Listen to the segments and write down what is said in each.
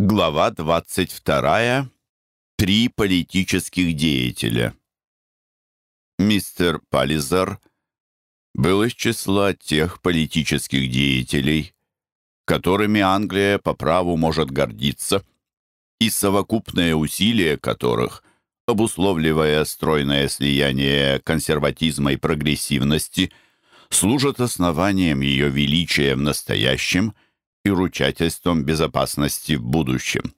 Глава 22. Три политических деятеля. Мистер Пализар был из числа тех политических деятелей, которыми Англия по праву может гордиться, и совокупное усилие которых, обусловливая стройное слияние консерватизма и прогрессивности, служат основанием ее величия в настоящем – и ручательством безопасности в будущем.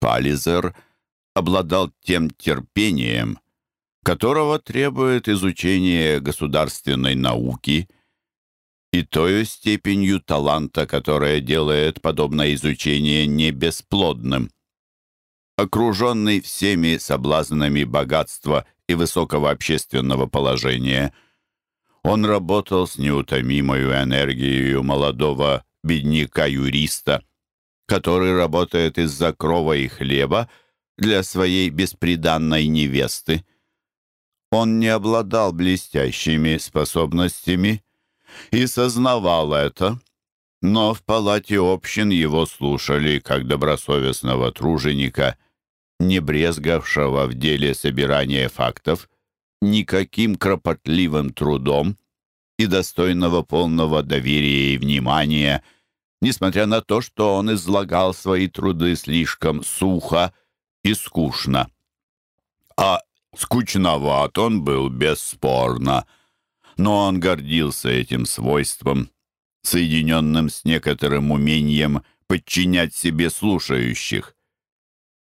Пализер обладал тем терпением, которого требует изучение государственной науки и той степенью таланта, которая делает подобное изучение не бесплодным. Окруженный всеми соблазнами богатства и высокого общественного положения, он работал с неутомимой энергией молодого бедняка юриста, который работает из-за крова и хлеба для своей бесприданной невесты. Он не обладал блестящими способностями и сознавал это, но в палате общин его слушали как добросовестного труженика, не брезгавшего в деле собирания фактов никаким кропотливым трудом и достойного полного доверия и внимания – несмотря на то, что он излагал свои труды слишком сухо и скучно. А скучноват он был, бесспорно, но он гордился этим свойством, соединенным с некоторым умением подчинять себе слушающих.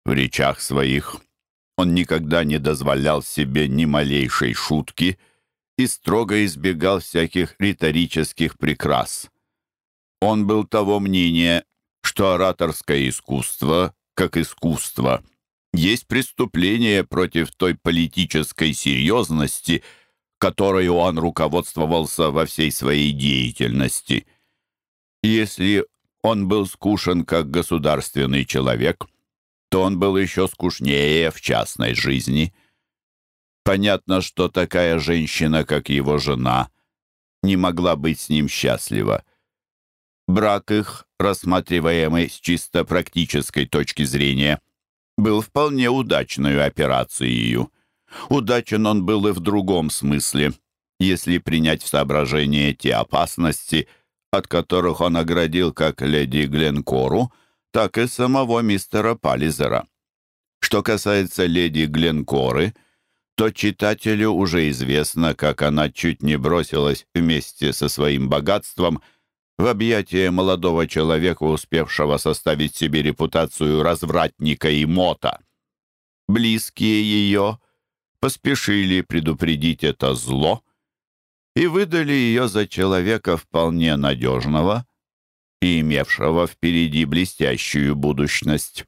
В речах своих он никогда не дозволял себе ни малейшей шутки — и строго избегал всяких риторических прикрас. Он был того мнения, что ораторское искусство, как искусство, есть преступление против той политической серьезности, которой он руководствовался во всей своей деятельности. Если он был скушен как государственный человек, то он был еще скучнее в частной жизни. Понятно, что такая женщина, как его жена, не могла быть с ним счастлива. Брак их, рассматриваемый с чисто практической точки зрения, был вполне удачной операцией. Удачен он был и в другом смысле, если принять в соображение те опасности, от которых он оградил как леди Гленкору, так и самого мистера Паллизера. Что касается леди Гленкоры — то читателю уже известно, как она чуть не бросилась вместе со своим богатством в объятия молодого человека, успевшего составить себе репутацию развратника и мота. Близкие ее поспешили предупредить это зло и выдали ее за человека вполне надежного и имевшего впереди блестящую будущность.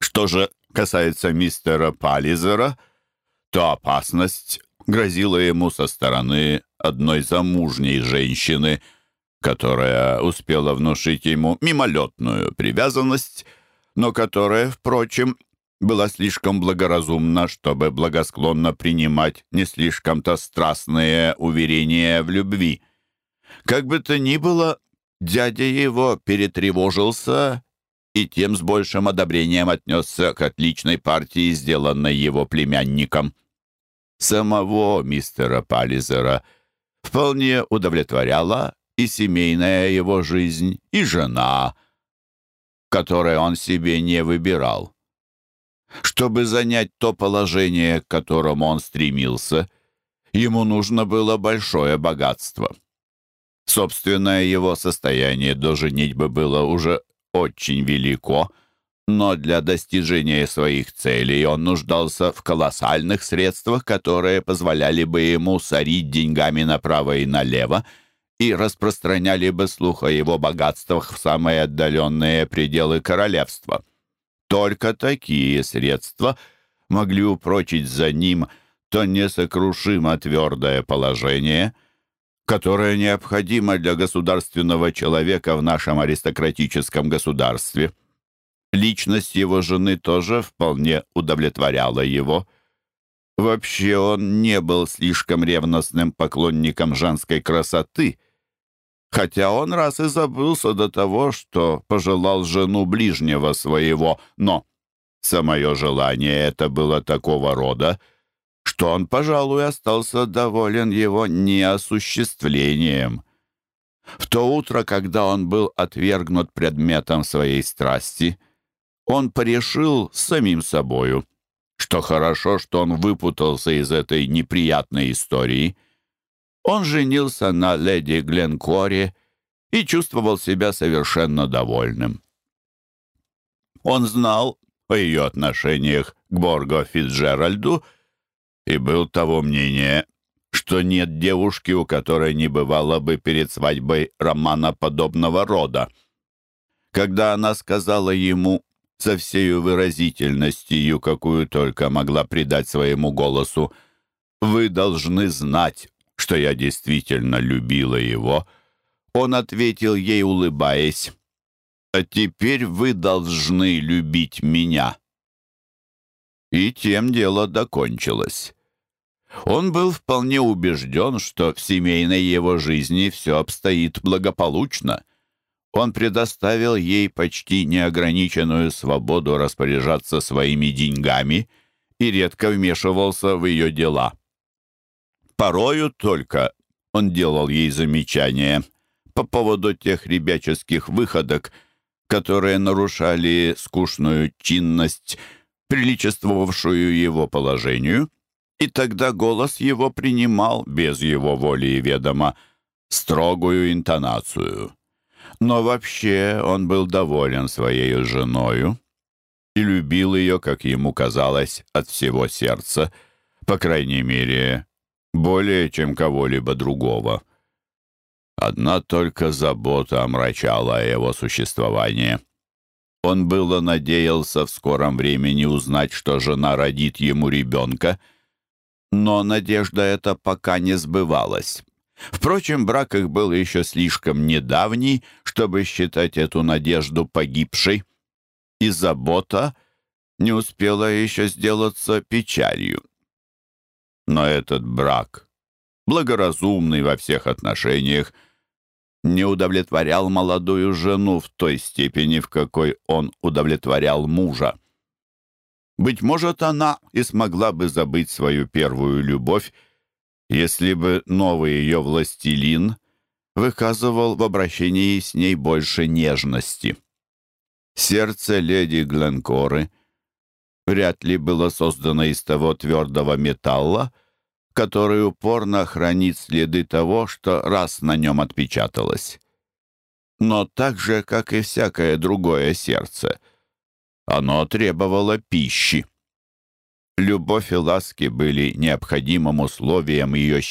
Что же касается мистера Паллизера — то опасность которая успела внушить ему мимолетную привязанность, но которая, впрочем, была слишком благоразумна, чтобы благосклонно принимать не слишком-то страстные уверения в любви. Как бы то ни было, дядя его перетревожился и тем с большим одобрением отнесся к отличной партии, сделанной его племянником. Самого мистера Паллизера вполне удовлетворяло и семейная его жизнь, и жена, которой он себе не выбирал. Чтобы занять то положение, к которому он стремился, ему нужно было большое богатство. Собственное его состояние до женитьбы было уже очень велико, но для достижения своих целей он нуждался в колоссальных средствах, которые позволяли бы ему сорить деньгами направо и налево, и распространяли бы слух о его богатствах в самые отдаленные пределы королевства. Только такие средства могли упрочить за ним то несокрушимо твердое положение, которое необходимо для государственного человека в нашем аристократическом государстве. Личность его жены тоже вполне удовлетворяла его – Вообще он не был слишком ревностным поклонником женской красоты, хотя он раз и забылся до того, что пожелал жену ближнего своего, но самое желание это было такого рода, что он, пожалуй, остался доволен его неосуществлением. В то утро, когда он был отвергнут предметом своей страсти, он порешил самим собою, что хорошо, что он выпутался из этой неприятной истории — Он женился на леди Гленкоре и чувствовал себя совершенно довольным. Он знал о ее отношениях к Борго Фитджеральду и был того мнения, что нет девушки, у которой не бывало бы перед свадьбой романа подобного рода. Когда что я действительно любила его, он ответил ей, улыбаясь, «А теперь вы должны любить меня». И тем дело докончилось. Он был вполне убежден, что в семейной его жизни все обстоит благополучно. Он предоставил ей почти неограниченную свободу распоряжаться своими деньгами и редко вмешивался в ее дела. Порою только он делал ей замечания по поводу тех ребяческих выходок, которые нарушали скучную чинность, приличествовавшую его положению, и тогда голос его принимал, без его воли и ведома, строгую интонацию. Но вообще он был доволен своей женою и любил ее, как ему казалось, от всего сердца, по крайней мере, более, чем кого-либо другого. Одна только забота омрачала его существование. Он было надеялся в скором времени узнать, что жена родит ему ребенка — но надежда эта пока не сбывалась. Впрочем, брак их был еще слишком недавний, чтобы считать эту надежду погибшей. И забота не успела еще сделаться печалью. Но этот брак, благоразумный во всех отношениях, не удовлетворял молодую жену в той степени, в какой он удовлетворял мужа. Быть может, она и смогла бы забыть свою первую любовь, если бы новый ее властелин выказывал в обращении с ней больше нежности. Сердце леди Гленкоры вряд ли было создано из того твердого металла, который упорно хранит следы того, что раз на нем отпечаталось. Но так же, как и всякое другое сердце — оно требовало пищи. Любовь и ласки были необходимым условием ее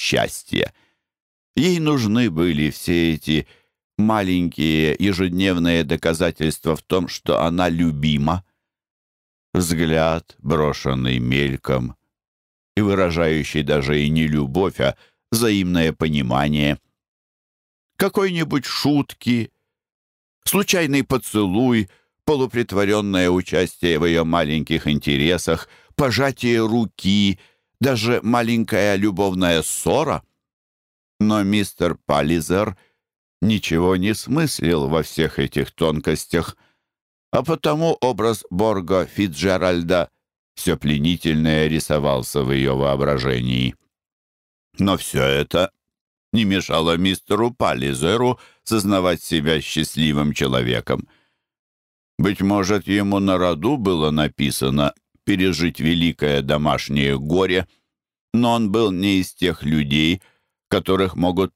взгляд, брошенный мельком, и выражающий даже и не любовь, а взаимное понимание. Какой-нибудь шутки, случайный поцелуй, полупритворенное участие в ее маленьких интересах, пожатие руки, даже маленькая любовная ссора. Но мистер Паллизер ничего не смыслил во всех этих тонкостях, а потому образ Борга Фитджеральда все пленительное рисовался в ее воображении. Но все это не мешало мистеру Паллизеру сознавать себя счастливым человеком — быть может, ему на роду было написано пережить великое домашнее горе, но он был не из тех людей, которых могут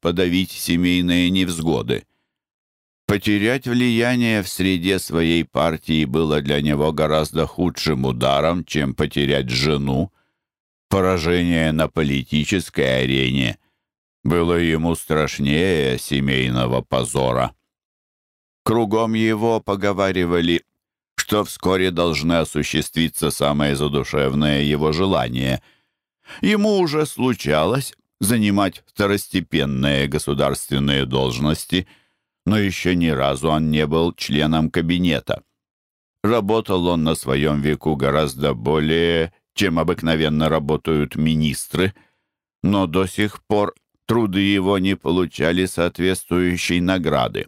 подавить семейные невзгоды. Потерять влияние в среде своей партии было для него гораздо худшим ударом, чем потерять жену. Поражение на политической арене было ему страшнее семейного позора. Кругом его поговаривали, что вскоре должны осуществиться самое задушевное его желание. Ему уже случалось занимать второстепенные государственные должности, но еще ни разу он не был членом кабинета. Работал он на своем веку гораздо более, чем обыкновенно работают министры, но до сих пор труды его не получали соответствующей награды.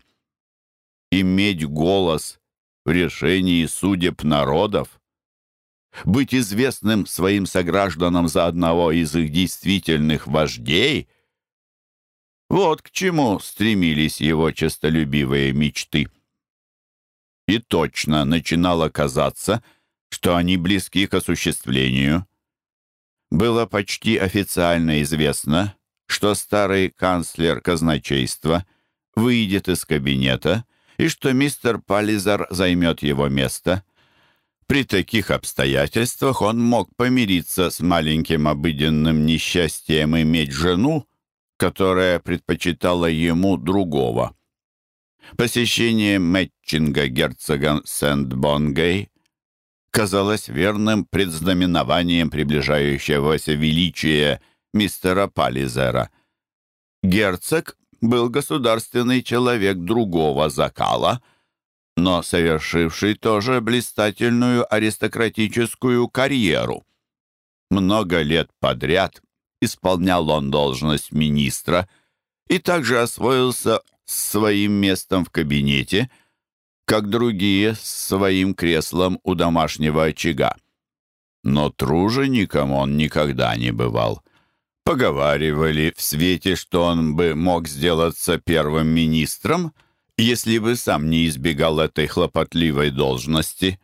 Иметь голос в решении судеб народов, быть известным своим согражданам за одного из их действительных вождей — вот к чему стремились его честолюбивые мечты. И точно начинало казаться, что они близки к осуществлению. Было почти официально известно, что старый канцлер казначейства выйдет из кабинета и что мистер Пализар займет его место. При таких обстоятельствах он мог помириться с маленьким обыденным несчастьем иметь жену, которая предпочитала ему другого. Посещение Мэтчинга герцогом Сент-Бонгей казалось верным предзнаменованием приближающегося величия мистера Пализера. Герцог был государственный человек другого закала, но совершивший тоже блистательную аристократическую карьеру. Много лет подряд исполнял он должность министра и также освоился своим местом в кабинете, как другие с своим креслом у домашнего очага. Но тружеником он никогда не бывал. Поговаривали в свете, что он бы мог сделаться первым министром, если бы сам не избегал этой хлопотливой должности.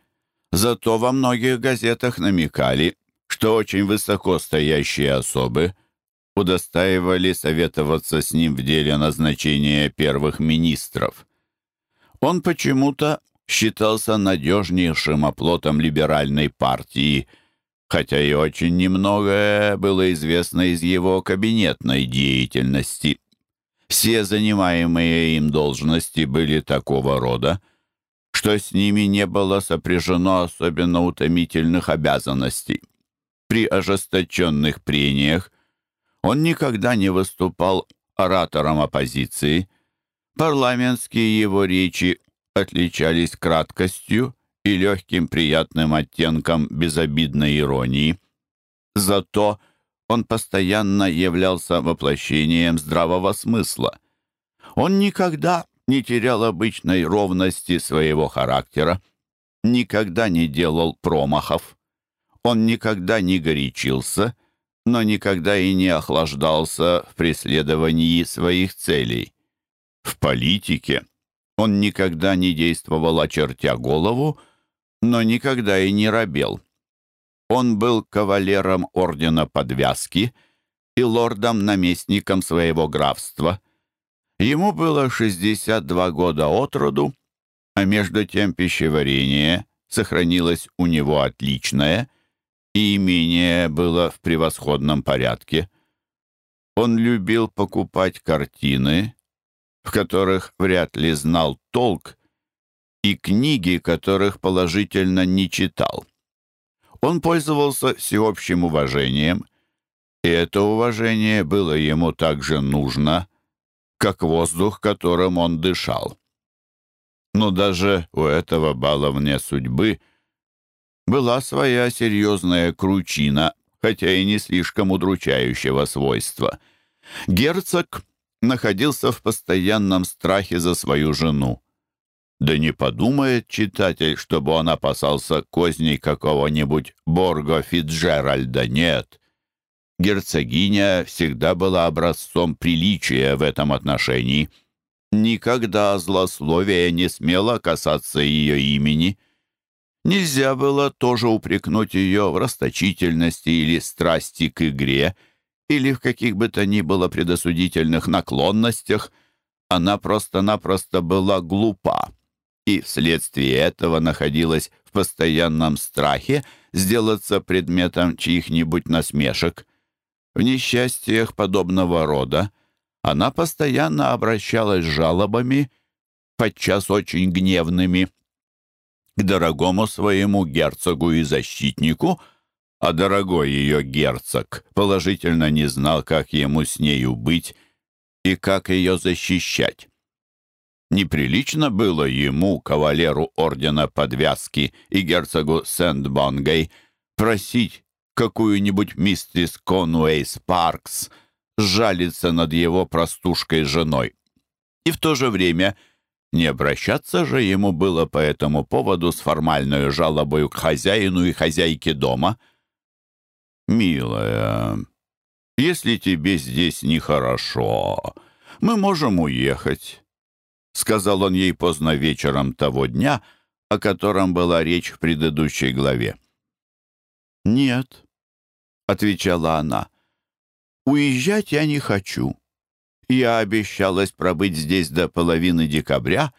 Зато во многих газетах намекали, что очень высоко стоящие особы удостаивали советоваться с ним в деле назначения первых министров. Он почему-то считался надежнейшим оплотом либеральной партии, хотя и очень немногое было известно из его кабинетной деятельности. Все занимаемые им должности были такого рода, что с ними не было сопряжено особенно утомительных обязанностей при ожесточенных прениях. Он никогда не выступал оратором оппозиции. Парламентские его речи отличались краткостью и легким приятным оттенком безобидной иронии. Зато он постоянно являлся воплощением здравого смысла. Он никогда не терял обычной ровности своего характера, никогда не делал промахов. Он никогда не горячился, но никогда и не охлаждался в преследовании своих целей. В политике он никогда не действовал, очертя голову, но никогда и не робел. Он был кавалером ордена подвязки и лордом-наместником своего графства. Ему было 62 года от роду, а между тем пищеварение сохранилось у него отличное – и имение было в превосходном порядке. Он любил покупать картины, в которых вряд ли знал толк, и книги, которых положительно не читал. Он пользовался всеобщим уважением, и это уважение было ему так же нужно, как воздух, которым он дышал. Но даже у этого баловня судьбы — была своя серьезная кручина, хотя и не слишком удручающего свойства. Герцог находился в постоянном страхе за свою жену. Да не подумает читатель, чтобы он опасался козней какого-нибудь Борго Фитджеральда, нет. Герцогиня всегда была образцом приличия в этом отношении. Никогда злословие Нельзя было тоже упрекнуть ее в расточительности или страсти к игре, или в каких бы то ни было предосудительных наклонностях. Она просто-напросто была глупа и вследствие этого находилась в постоянном страхе сделаться предметом чьих-нибудь насмешек. В несчастьях подобного рода она постоянно обращалась с жалобами, подчас очень гневными – к дорогому своему герцогу и защитнику, а дорогой ее герцог положительно не знал, как ему с нею быть и как ее защищать. Неприлично было ему, кавалеру ордена подвязки и герцогу Сент-Бонгой, просить какую-нибудь миссис Конуэй Спаркс жалиться над его простушкой женой. И в то же время не обращаться же ему было по этому поводу с формальной жалобой к хозяину и хозяйке дома. «Милая, если тебе здесь нехорошо, мы можем уехать», — сказал он ей поздно вечером того дня, о котором была речь в предыдущей главе. «Нет», — отвечала она, — «уезжать я не хочу». Я обещалась пробыть здесь до половины декабря,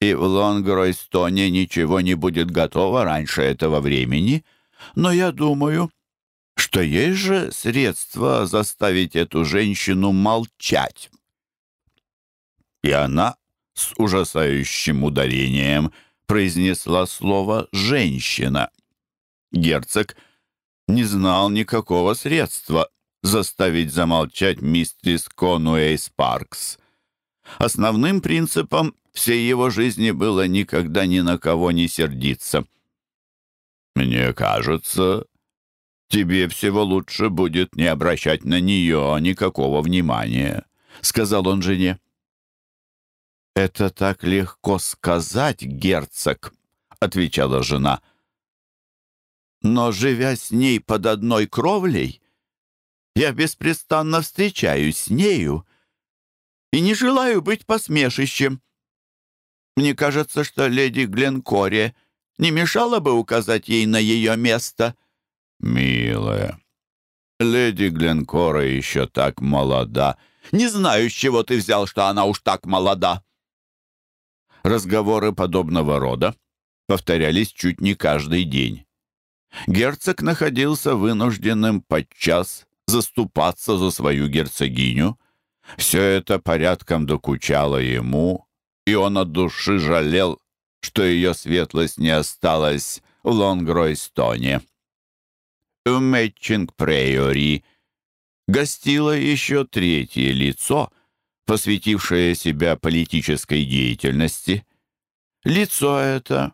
и в Лонгройстоне ничего не будет готово раньше этого времени, но я думаю, что есть же средства заставить эту женщину молчать». И заставить замолчать миссис Конуэй Спаркс. Основным принципом всей его жизни было никогда ни на кого не сердиться. «Мне кажется, тебе всего лучше будет не обращать на нее никакого внимания», — сказал он жене. «Это так легко сказать, герцог», — отвечала жена. «Но, живя с ней под одной кровлей, я беспрестанно встречаюсь с нею и не желаю быть посмешищем. Мне кажется, что леди Гленкоре не мешало бы указать ей на ее место. Милая, леди Гленкора еще так молода. Не знаю, с чего ты взял, что она уж так молода. Разговоры подобного рода повторялись чуть не каждый день. Герцог находился вынужденным подчас заступаться за свою герцогиню. Все это порядком докучало ему, и он от души жалел, что ее светлость не осталась в Лонгройстоне. В Мэтчинг-Прейори гостило еще третье лицо, посвятившее себя политической деятельности. Лицо это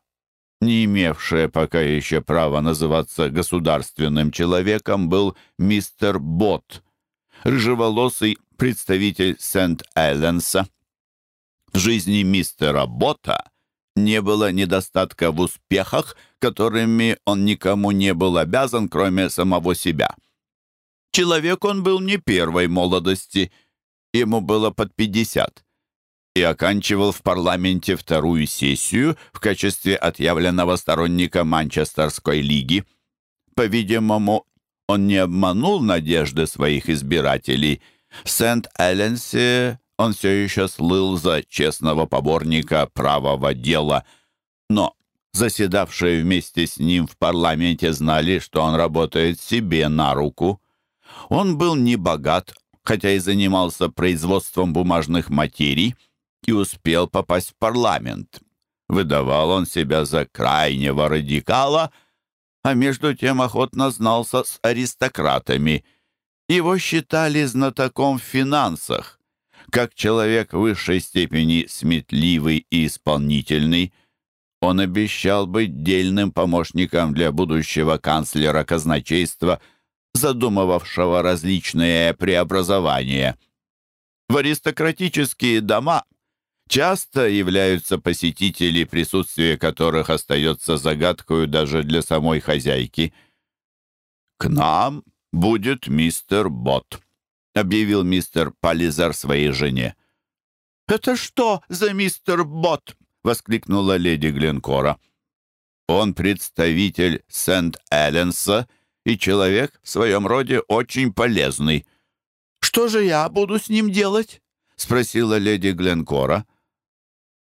не имевшее пока еще права называться государственным человеком, был мистер Бот, рыжеволосый представитель Сент-Элленса. В жизни мистера Бота не было недостатка в успехах, которыми он никому не был обязан, кроме самого себя. Человек он был не первой молодости, ему было под пятьдесят и оканчивал в парламенте вторую сессию в качестве отъявленного сторонника Манчестерской лиги. По-видимому, он не обманул надежды своих избирателей. В Сент-Эленсе он все еще слыл за честного поборника правого дела. Но заседавшие вместе с ним в парламенте знали, что он работает себе на руку. Он был не богат, хотя и занимался производством бумажных материй – и успел попасть в парламент. Выдавал он себя за крайнего радикала, а между тем охотно знался с аристократами. Его считали знатоком в финансах. Как человек высшей степени сметливый и исполнительный, он обещал быть дельным помощником для будущего канцлера казначейства, задумывавшего различные преобразования. В аристократические дома – часто являются посетители, присутствие которых остается загадкой даже для самой хозяйки. «К нам будет мистер Бот», — объявил мистер Пализар своей жене. «Это что за мистер Бот?» — воскликнула леди Гленкора. «Он представитель Сент-Элленса и человек в своем роде очень полезный». «Что же я буду с ним делать?» — спросила леди Гленкора.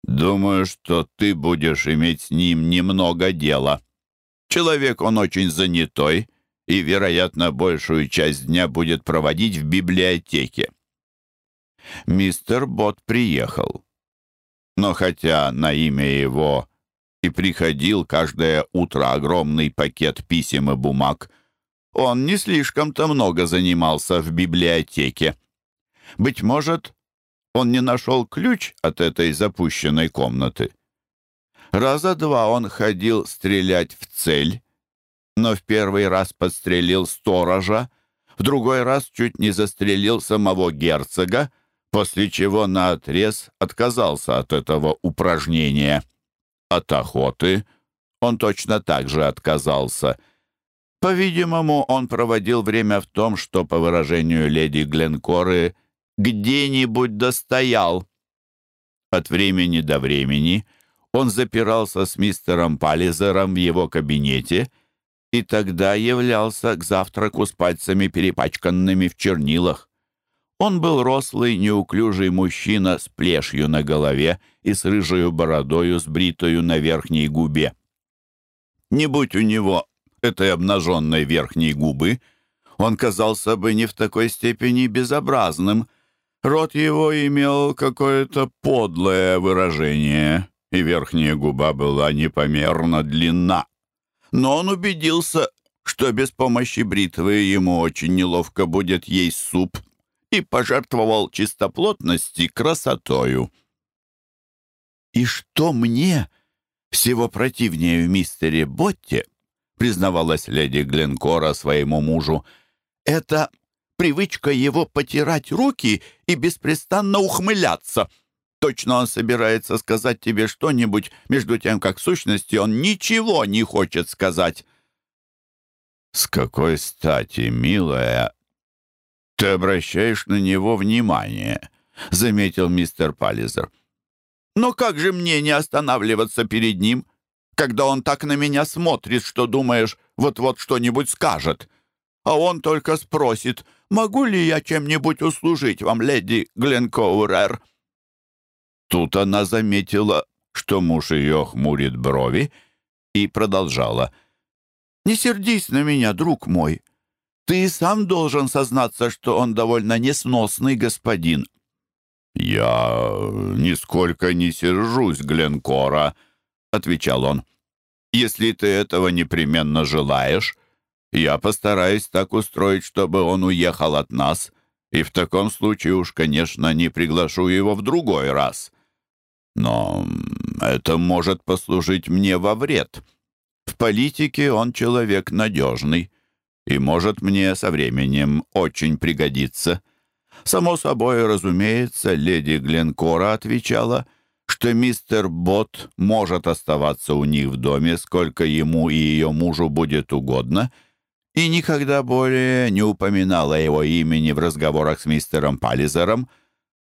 «Думаю, что ты будешь иметь с ним немного дела. Человек он очень занятой и, вероятно, большую часть дня будет проводить в библиотеке». Мистер Бот приехал. Но хотя на имя его и приходил каждое утро огромный пакет писем и бумаг, он не слишком-то много занимался Он не нашел ключ от этой запущенной комнаты. Раза два он ходил стрелять в цель, но в первый раз подстрелил сторожа, в другой раз чуть не застрелил самого герцога, после чего наотрез отказался от этого упражнения. От охоты он точно так же отказался. По-видимому, он проводил время в том, что, по выражению леди Гленкоры, — где-нибудь достоял. От времени до времени он запирался с мистером Паллизером в его кабинете и тогда являлся к завтраку с пальцами, перепачканными в чернилах. Он был рослый, неуклюжий мужчина с плешью на голове и с рыжей бородою, с на верхней губе. Не будь у него этой обнаженной верхней губы, он казался бы не в такой степени безобразным — Рот его имел какое-то подлое выражение, и верхняя губа была непомерно длинна. Но он убедился, что без помощи бритвы ему очень неловко будет есть суп, и пожертвовал чистоплотности красотою. «И что мне всего противнее в мистере Ботте?» признавалась леди Гленкора своему мужу. «Это привычка его потирать руки и беспрестанно ухмыляться. Точно он собирается сказать тебе что-нибудь, между тем, как в сущности он ничего не хочет сказать». «С какой стати, милая, ты обращаешь на него внимание?» — заметил мистер Паллизер. «Но как же мне не останавливаться перед ним, когда он так на меня смотрит, что думаешь, вот-вот что-нибудь скажет? А он только спросит, могу ли я чем-нибудь услужить вам, леди Гленкоурер?» Тут она заметила, что муж ее хмурит брови, и продолжала. «Не сердись на меня, друг мой. Ты и сам должен сознаться, что он довольно несносный господин». «Я нисколько не сержусь, Гленкора», — отвечал он. «Если ты этого непременно желаешь, я постараюсь так устроить, чтобы он уехал от нас, и в таком случае уж, конечно, не приглашу его в другой раз. Но это может послужить мне во вред. В политике он человек надежный и никогда более не упоминала его имени в разговорах с мистером Паллизером,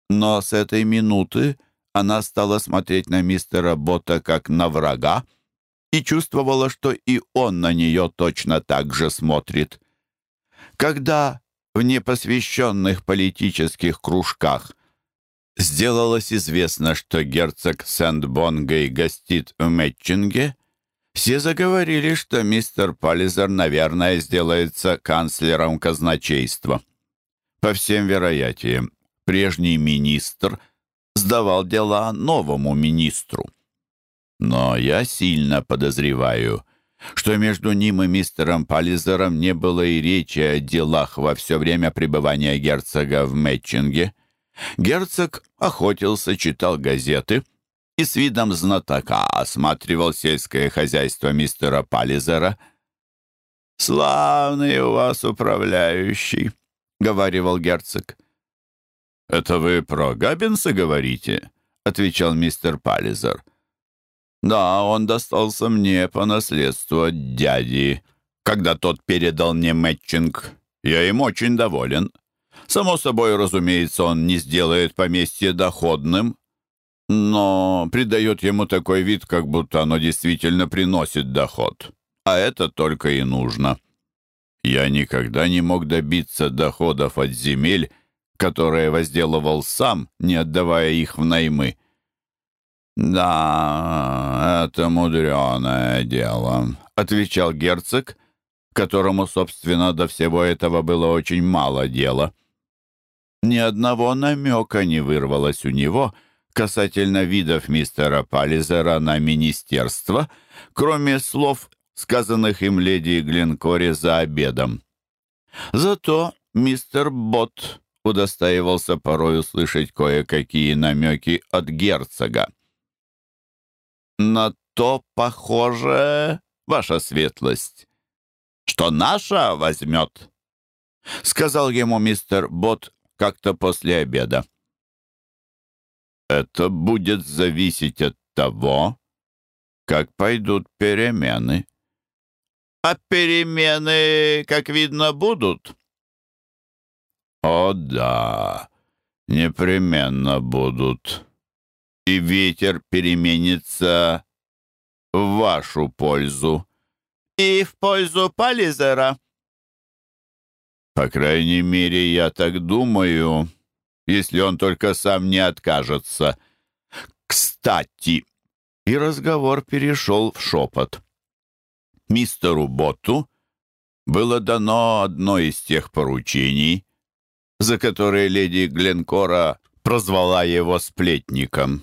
но с этой минуты она стала смотреть на мистера Бота как на врага и чувствовала, что и он на нее точно так же смотрит. Когда в непосвященных политических кружках сделалось известно, что герцог Сент-Бонгей гостит в Мэтчинге, все заговорили, что мистер Паллизер, наверное, сделается канцлером казначейства. По всем вероятиям, прежний министр сдавал дела новому министру. Но я сильно подозреваю, что между ним и мистером Паллизером не было и речи о делах во все время пребывания герцога в Мэтчинге. Герцог охотился, читал газеты — и с видом знатока осматривал сельское хозяйство мистера Паллизера. «Славный у вас управляющий», — говаривал герцог. «Это вы про Габбинса говорите?» — отвечал мистер Паллизер. «Да, он достался мне по наследству от дяди, когда тот передал Но придает ему такой вид, как будто оно действительно приносит доход. А это только и нужно. Я никогда не мог добиться доходов от земель, которые возделывал сам, не отдавая их в наймы. «Да, это мудреное дело», — отвечал герцог, которому, собственно, до всего этого было очень мало дела. Ни одного намека не вырвалось у него — касательно видов мистера Паллизера на министерство, кроме слов, сказанных им леди Глинкоре за обедом. Зато мистер Бот удостаивался порой услышать кое-какие намеки от герцога. «На то похоже, ваша светлость, что наша возьмет», — сказал ему мистер Бот как-то после обеда. Это будет зависеть от того, как пойдут перемены. А перемены, как видно, будут? О, да, непременно будут. И ветер переменится в вашу пользу. И в пользу Пализера. По крайней мере, я так думаю. если он только сам не откажется. Кстати...» И разговор перешел в шепот. Мистеру Ботту было дано одно из тех поручений, за которые леди Гленкора прозвала его сплетником.